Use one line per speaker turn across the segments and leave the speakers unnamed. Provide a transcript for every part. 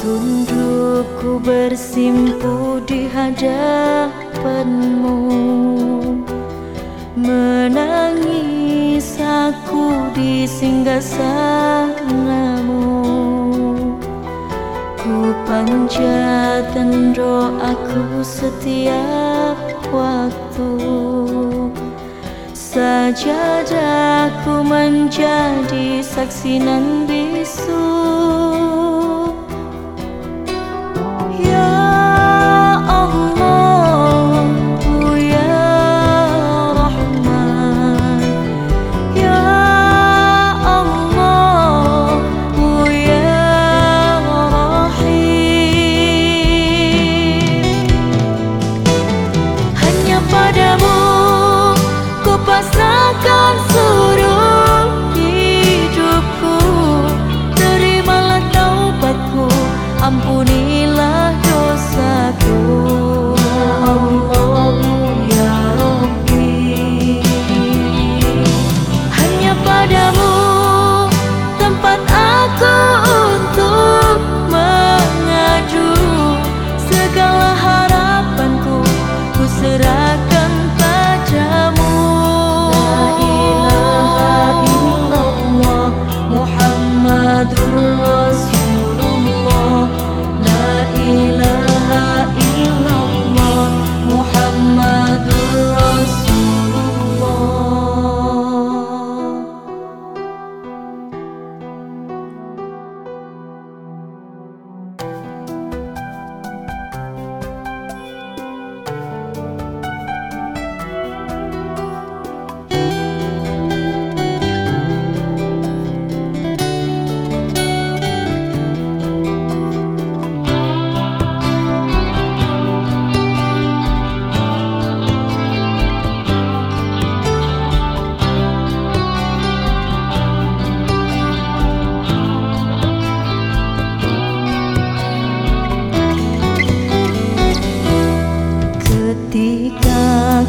Tundukku bersimpu di hadapanmu. Menangis aku di singgah sanamu. Ku panjatkan doaku setiap waktu. Sajadahku menjadi saksi nan bisu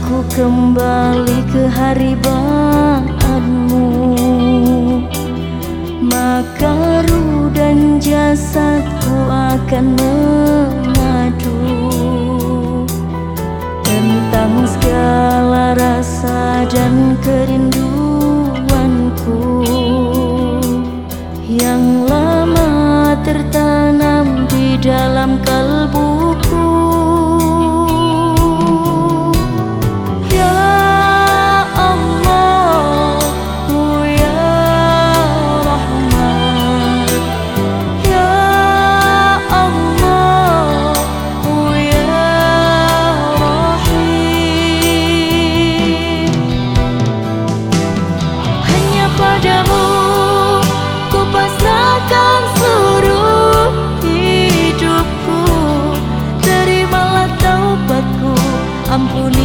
Ketika ku kembali ke hari bahanmu. Maka ruh dan jasadku akan 俺不离。